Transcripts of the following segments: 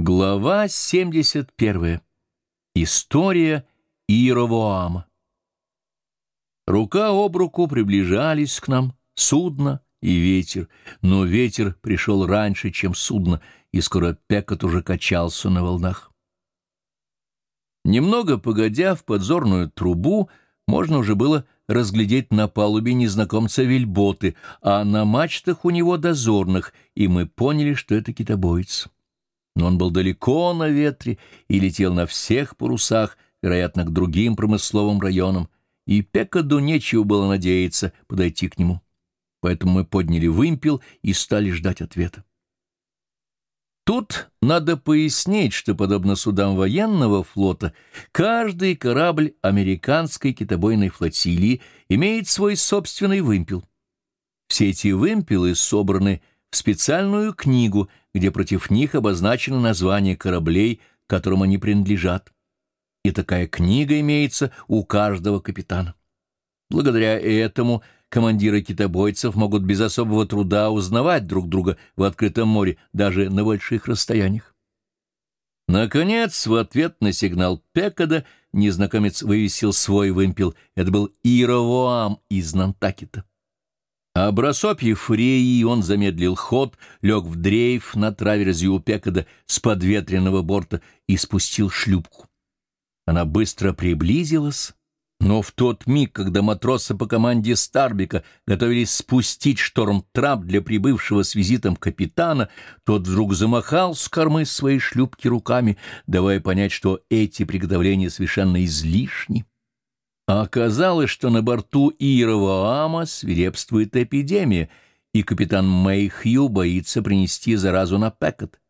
Глава 71. История Иеровоама. Рука об руку приближались к нам судно и ветер, но ветер пришел раньше, чем судно, и скоро Пекот уже качался на волнах. Немного погодя в подзорную трубу, можно уже было разглядеть на палубе незнакомца вельботы, а на мачтах у него дозорных, и мы поняли, что это китобоец но он был далеко на ветре и летел на всех парусах, вероятно, к другим промысловым районам, и Пекаду нечего было надеяться подойти к нему. Поэтому мы подняли вымпел и стали ждать ответа. Тут надо пояснить, что, подобно судам военного флота, каждый корабль американской китобойной флотилии имеет свой собственный вымпел. Все эти вымпелы собраны в специальную книгу, где против них обозначено название кораблей, которым они принадлежат. И такая книга имеется у каждого капитана. Благодаря этому командиры китобойцев могут без особого труда узнавать друг друга в открытом море, даже на больших расстояниях. Наконец, в ответ на сигнал Пекада незнакомец вывесил свой вымпел. Это был Ировоам из Нантакета. А бросопьев Фреи он замедлил ход, лег в дрейф на траверзе у Пекада с подветренного борта и спустил шлюпку. Она быстро приблизилась, но в тот миг, когда матросы по команде Старбика готовились спустить шторм-трап для прибывшего с визитом капитана, тот вдруг замахал с кормы своей шлюпки руками, давая понять, что эти приготовления совершенно излишни. А оказалось, что на борту Иеровоама свирепствует эпидемия, и капитан Мэйхью боится принести заразу на Пекот.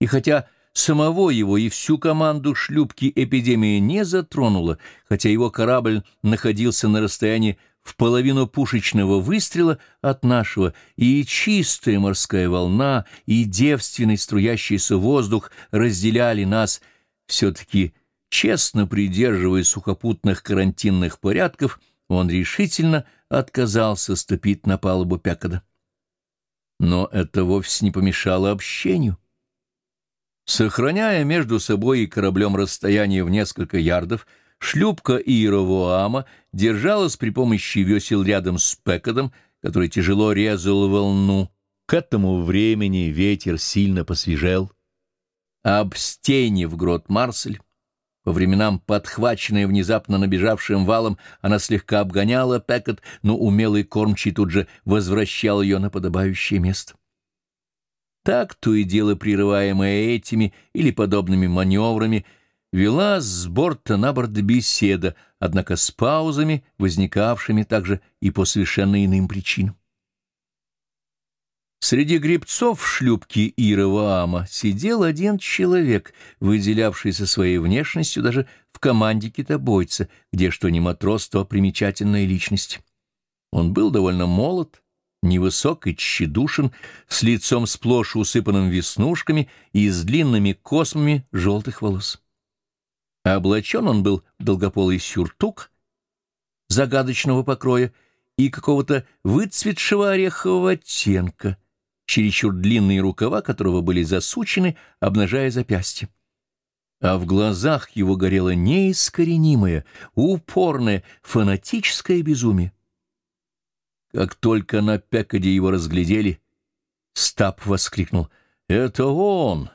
И хотя самого его и всю команду шлюпки эпидемия не затронула, хотя его корабль находился на расстоянии в половину пушечного выстрела от нашего, и чистая морская волна, и девственный струящийся воздух разделяли нас, все-таки Честно придерживаясь сухопутных карантинных порядков, он решительно отказался ступить на палубу Пякода. Но это вовсе не помешало общению. Сохраняя между собой и кораблем расстояние в несколько ярдов, шлюпка Иеровоама держалась при помощи весел рядом с Пекодом, который тяжело резал волну. К этому времени ветер сильно посвежел. Об стене в грот Марсель по временам, подхваченная внезапно набежавшим валом, она слегка обгоняла Пекот, но умелый кормчий тут же возвращал ее на подобающее место. Так, то и дело прерываемое этими или подобными маневрами, вела с борта на борт беседа, однако с паузами, возникавшими также и по совершенно иным причинам. Среди гребцов шлюпки Ироваама сидел один человек, выделявшийся своей внешностью даже в команде китобойца, где что ни матрос, то примечательная личность. Он был довольно молод, невысок и тщедушен, с лицом сплошь усыпанным веснушками и с длинными космами желтых волос. Облачен он был в долгополый сюртук загадочного покроя и какого-то выцветшего орехового оттенка — чересчур длинные рукава которого были засучены, обнажая запястье. А в глазах его горело неискоренимое, упорное, фанатическое безумие. Как только на Пекаде его разглядели, Стаб воскликнул «Это он!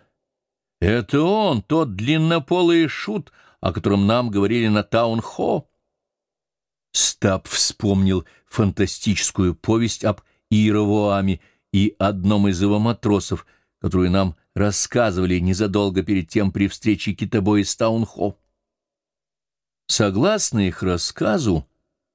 Это он, тот длиннополый шут, о котором нам говорили на Таун-Хо!» Стаб вспомнил фантастическую повесть об Иеровоаме и одном из его матросов, которую нам рассказывали незадолго перед тем при встрече китобоя с Таунхо. Согласно их рассказу,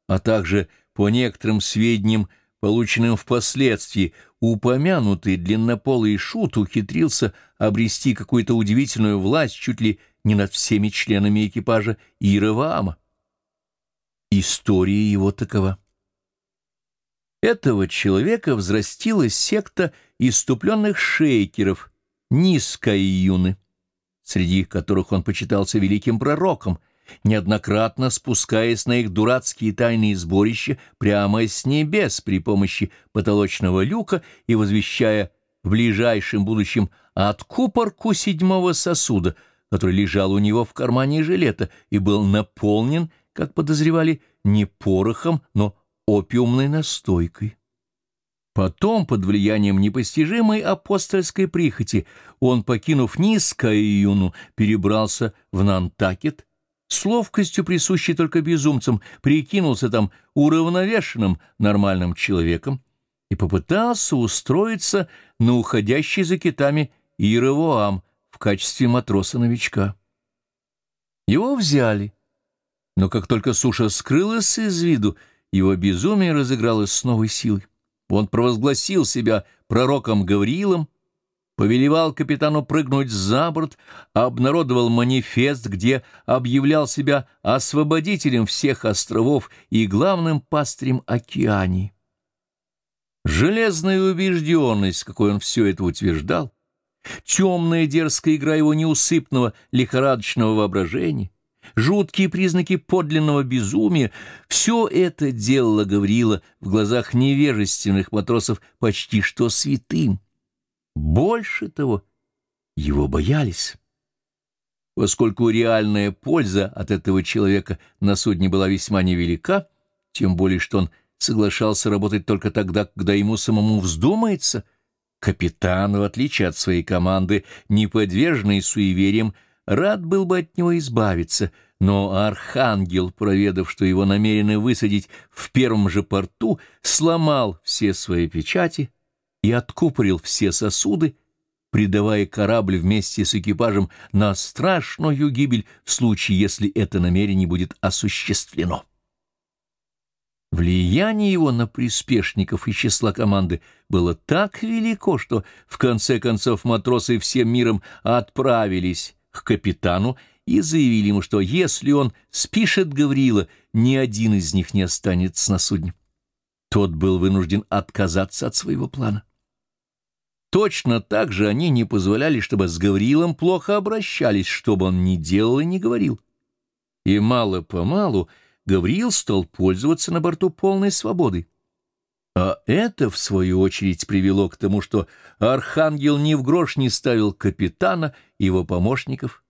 а также по некоторым сведениям, полученным впоследствии, упомянутый длиннополый шут ухитрился обрести какую-то удивительную власть чуть ли не над всеми членами экипажа Иероваама. История его такова. Этого человека взрастила секта иступленных шейкеров, низкой юны, среди которых он почитался великим пророком, неоднократно спускаясь на их дурацкие тайные сборища прямо с небес при помощи потолочного люка и возвещая в ближайшем будущем откупорку седьмого сосуда, который лежал у него в кармане жилета и был наполнен, как подозревали, не порохом, но опиумной настойкой. Потом, под влиянием непостижимой апостольской прихоти, он, покинув низкое юну, перебрался в Нантакет, с ловкостью, присущей только безумцам, прикинулся там уравновешенным нормальным человеком и попытался устроиться на уходящий за китами Иеровоам в качестве матроса-новичка. Его взяли, но как только суша скрылась из виду, его безумие разыгралось с новой силой. Он провозгласил себя пророком Гавриилом, повелевал капитану прыгнуть за борт, обнародовал манифест, где объявлял себя освободителем всех островов и главным пастырем океании. Железная убежденность, какой он все это утверждал, темная дерзкая игра его неусыпного лихорадочного воображения, жуткие признаки подлинного безумия — все это делало Гаврила в глазах невежественных матросов почти что святым. Больше того, его боялись. Поскольку реальная польза от этого человека на судне была весьма невелика, тем более что он соглашался работать только тогда, когда ему самому вздумается, капитан, в отличие от своей команды, не подверженный суевериям, рад был бы от него избавиться, но архангел, проведав, что его намерены высадить в первом же порту, сломал все свои печати и откупорил все сосуды, предавая корабль вместе с экипажем на страшную гибель в случае, если это намерение будет осуществлено. Влияние его на приспешников и числа команды было так велико, что в конце концов матросы всем миром отправились к капитану и заявили ему, что если он спишет Гаврила, ни один из них не останется на судне. Тот был вынужден отказаться от своего плана. Точно так же они не позволяли, чтобы с Гаврилом плохо обращались, что бы он ни делал и ни говорил. И мало-помалу Гавриил стал пользоваться на борту полной свободой. А это, в свою очередь, привело к тому, что Архангел ни в грош не ставил капитана и его помощников,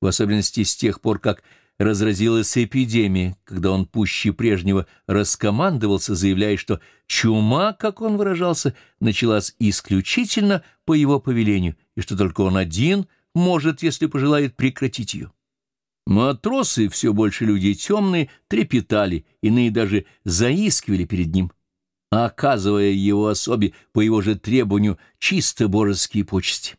в особенности с тех пор, как разразилась эпидемия, когда он пуще прежнего раскомандовался, заявляя, что чума, как он выражался, началась исключительно по его повелению, и что только он один может, если пожелает, прекратить ее. Матросы, все больше люди темные, трепетали, иные даже заискивали перед ним, оказывая его особе по его же требованию чисто божеские почести.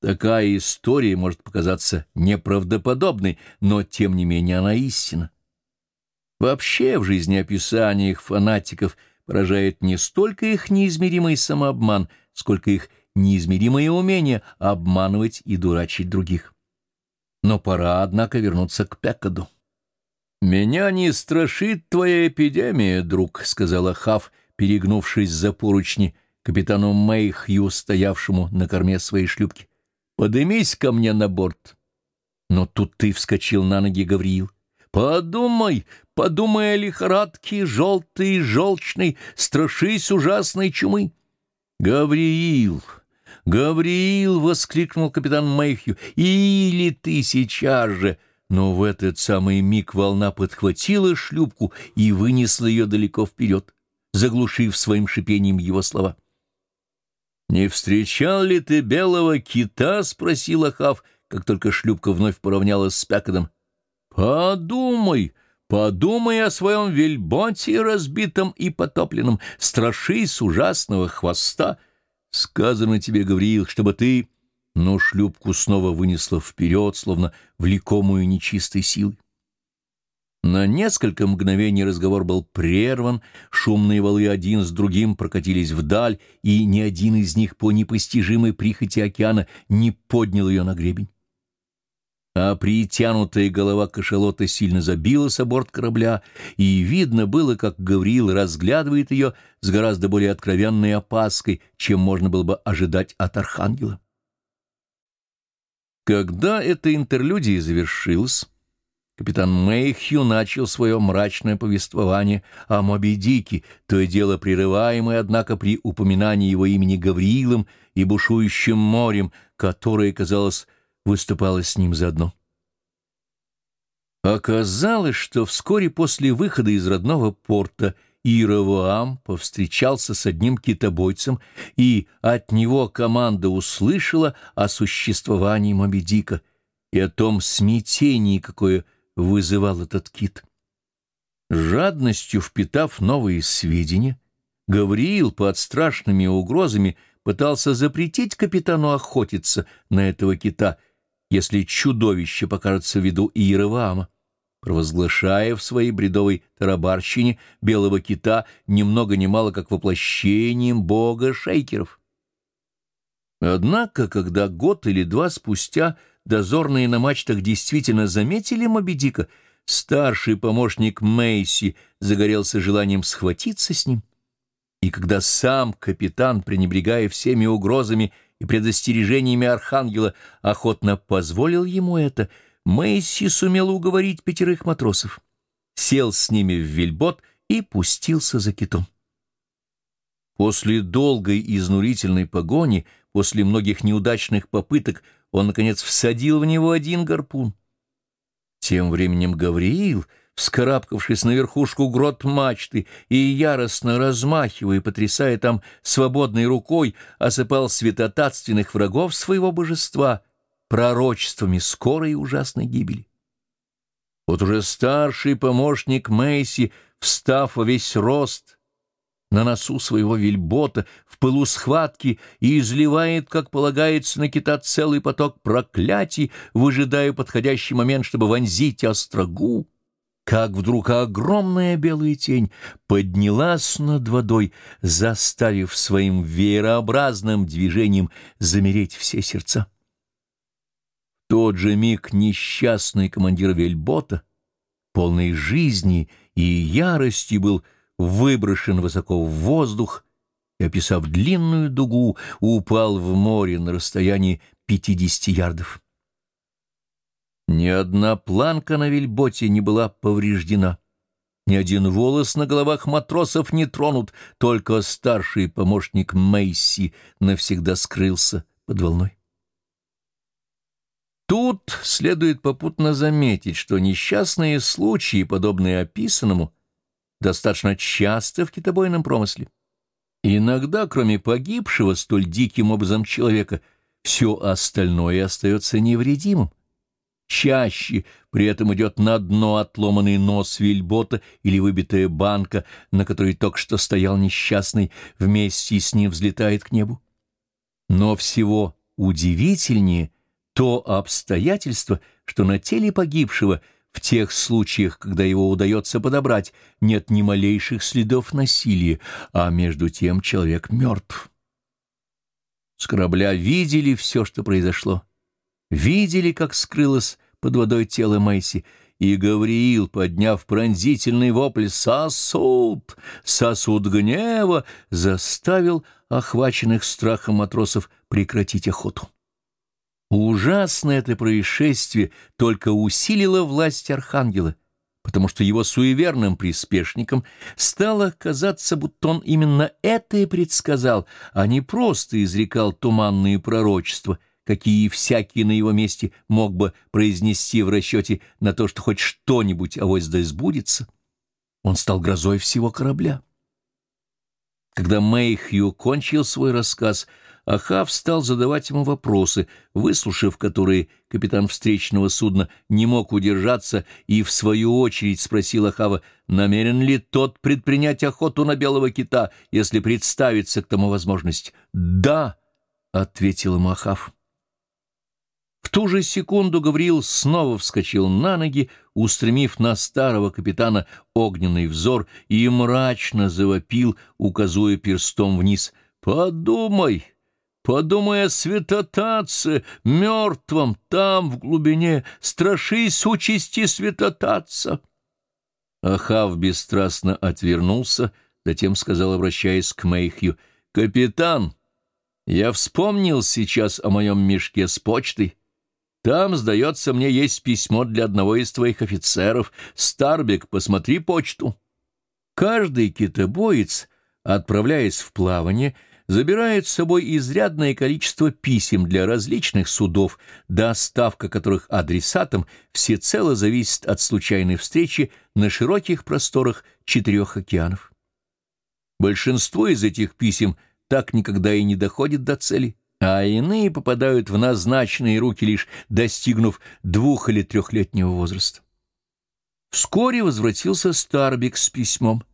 Такая история может показаться неправдоподобной, но тем не менее она истина. Вообще в жизнеописаниях фанатиков поражает не столько их неизмеримый самообман, сколько их неизмеримое умение обманывать и дурачить других. Но пора, однако, вернуться к Пекаду. «Меня не страшит твоя эпидемия, друг», — сказала Хав, перегнувшись за поручни капитану Мэйхью, стоявшему на корме своей шлюпки. «Подымись ко мне на борт». Но тут ты вскочил на ноги, Гавриил. «Подумай, подумай о лихорадке, желтой и желчной, страшись ужасной чумы». «Гавриил, «Гавриил!» — воскликнул капитан Мэйхью. «Или ты сейчас же!» Но в этот самый миг волна подхватила шлюпку и вынесла ее далеко вперед, заглушив своим шипением его слова. «Не встречал ли ты белого кита?» — спросил Ахав, как только шлюпка вновь поравнялась с Пякодом. «Подумай!» Подумай о своем вельботе разбитом и потопленном, страшись ужасного хвоста — Сказано тебе, Гавриил, чтобы ты... Но шлюпку снова вынесло вперед, словно влекомую нечистой силой. На несколько мгновений разговор был прерван, шумные валы один с другим прокатились вдаль, и ни один из них по непостижимой прихоти океана не поднял ее на гребень а притянутая голова кашалота сильно забилась о борт корабля, и видно было, как Гавриил разглядывает ее с гораздо более откровенной опаской, чем можно было бы ожидать от архангела. Когда эта интерлюдия завершилась, капитан Мэйхью начал свое мрачное повествование о Моби Дике, то и дело прерываемое, однако, при упоминании его имени Гавриилом и бушующим морем, которое, казалось, выступало с ним заодно. Оказалось, что вскоре после выхода из родного порта Иеравоам повстречался с одним китобойцем, и от него команда услышала о существовании Моби Дика и о том смятении, какое вызывал этот кит. Жадностью впитав новые сведения, Гавриил под страшными угрозами пытался запретить капитану охотиться на этого кита, если чудовище покажется в виду Иераваама провозглашая в своей бредовой тарабарщине белого кита ни много ни мало как воплощением бога шейкеров. Однако, когда год или два спустя дозорные на мачтах действительно заметили Мобедика, старший помощник Мейси загорелся желанием схватиться с ним. И когда сам капитан, пренебрегая всеми угрозами и предостережениями архангела, охотно позволил ему это — Мэйси сумел уговорить пятерых матросов, сел с ними в вельбот и пустился за китом. После долгой и изнурительной погони, после многих неудачных попыток, он, наконец, всадил в него один гарпун. Тем временем Гавриил, вскарабкавшись на верхушку грот мачты и яростно размахивая, потрясая там свободной рукой, осыпал святотатственных врагов своего божества — пророчествами скорой и ужасной гибели. Вот уже старший помощник Мэйси, встав во весь рост, на носу своего вельбота, в пылу схватки, и изливает, как полагается, на кита целый поток проклятий, выжидая подходящий момент, чтобы вонзить острогу, как вдруг огромная белая тень поднялась над водой, заставив своим веерообразным движением замереть все сердца тот же миг несчастный командир Вельбота, полный жизни и ярости, был выброшен высоко в воздух и, описав длинную дугу, упал в море на расстоянии 50 ярдов. Ни одна планка на вельботе не была повреждена. Ни один волос на головах матросов не тронут, только старший помощник Мейси навсегда скрылся под волной. Тут следует попутно заметить, что несчастные случаи, подобные описанному, достаточно часто в китобойном промысле. Иногда, кроме погибшего столь диким образом человека, все остальное остается невредимым. Чаще при этом идет на дно отломанный нос вельбота или выбитая банка, на которой только что стоял несчастный, вместе с ним взлетает к небу. Но всего удивительнее то обстоятельство, что на теле погибшего в тех случаях, когда его удается подобрать, нет ни малейших следов насилия, а между тем человек мертв. С корабля видели все, что произошло. Видели, как скрылось под водой тело Мэйси, и Гавриил, подняв пронзительный вопль «Сосуд! Сосуд гнева!» заставил охваченных страхом матросов прекратить охоту. Ужасное это происшествие только усилило власть архангела, потому что его суеверным приспешникам стало казаться, будто он именно это и предсказал, а не просто изрекал туманные пророчества, какие всякий на его месте мог бы произнести в расчете на то, что хоть что-нибудь авось да сбудется. Он стал грозой всего корабля. Когда Мэйхью кончил свой рассказ — Ахав стал задавать ему вопросы, выслушав которые, капитан встречного судна не мог удержаться и, в свою очередь, спросил Ахава, намерен ли тот предпринять охоту на белого кита, если представится к тому возможность. «Да», — ответил ему Ахав. В ту же секунду Гавриил снова вскочил на ноги, устремив на старого капитана огненный взор и мрачно завопил, указуя перстом вниз. «Подумай!» Подумай о святотатце, мертвом, там, в глубине, страшись участи святотатца. Ахав бесстрастно отвернулся, затем сказал, обращаясь к Мейхью, «Капитан, я вспомнил сейчас о моем мешке с почтой. Там, сдается мне, есть письмо для одного из твоих офицеров. Старбек, посмотри почту. Каждый китобоец, отправляясь в плавание, забирает с собой изрядное количество писем для различных судов, доставка которых адресатам всецело зависит от случайной встречи на широких просторах четырех океанов. Большинство из этих писем так никогда и не доходит до цели а иные попадают в назначенные руки, лишь достигнув двух- или трехлетнего возраста. Вскоре возвратился Старбик с письмом.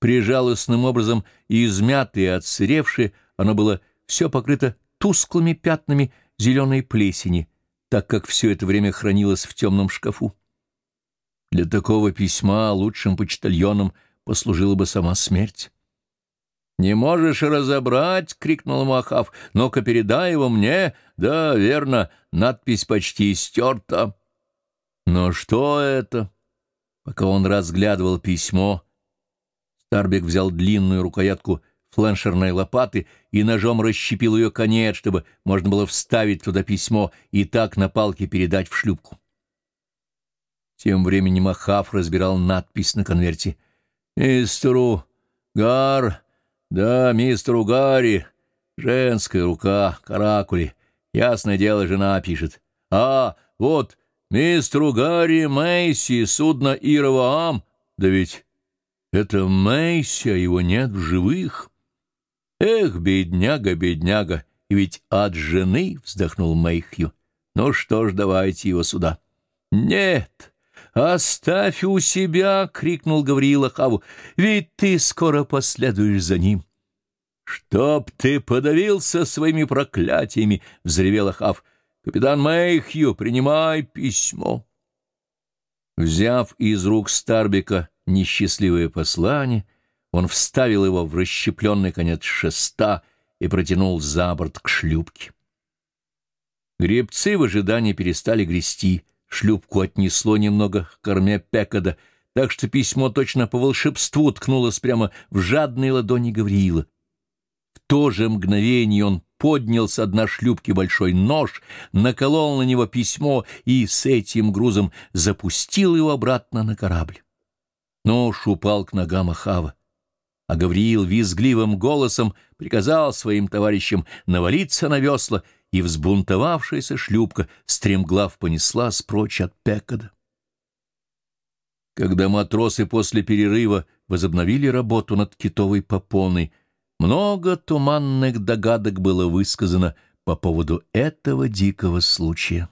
Прижалостным образом измятое и отсыревшее, оно было все покрыто тусклыми пятнами зеленой плесени, так как все это время хранилось в темном шкафу. Для такого письма лучшим почтальоном послужила бы сама смерть. «Не можешь разобрать!» — крикнул Махав. «Ну-ка, передай его мне!» «Да, верно, надпись почти стерта». «Но что это?» Пока он разглядывал письмо, Старбек взял длинную рукоятку фленшерной лопаты и ножом расщепил ее конец, чтобы можно было вставить туда письмо и так на палке передать в шлюпку. Тем временем Махав разбирал надпись на конверте. «Мистеру Гар...» Да, мистеру Гарри. Женская рука, каракули. Ясное дело, жена пишет. А, вот, мистеру Гарри Мэйси, судно Ироваам. Да ведь это Мэйси, а его нет в живых. Эх, бедняга, бедняга, и ведь от жены, вздохнул Мэйхью. Ну что ж, давайте его сюда. Нет, «Оставь у себя!» — крикнул Гавриила Хаву. «Ведь ты скоро последуешь за ним!» «Чтоб ты подавился своими проклятиями!» — взревел Хав. «Капитан Мэйхью, принимай письмо!» Взяв из рук Старбика несчастливое послание, он вставил его в расщепленный конец шеста и протянул за борт к шлюпке. Гребцы в ожидании перестали грести — Шлюпку отнесло немного к корме Пекада, так что письмо точно по волшебству ткнулось прямо в жадные ладони Гавриила. В то же мгновение он поднял с дна шлюпки большой нож, наколол на него письмо и с этим грузом запустил его обратно на корабль. Нож упал к ногам Ахава, а Гавриил визгливым голосом приказал своим товарищам навалиться на весла и взбунтовавшаяся шлюпка стремглав понеслась прочь от Пекада. Когда матросы после перерыва возобновили работу над китовой попоной, много туманных догадок было высказано по поводу этого дикого случая.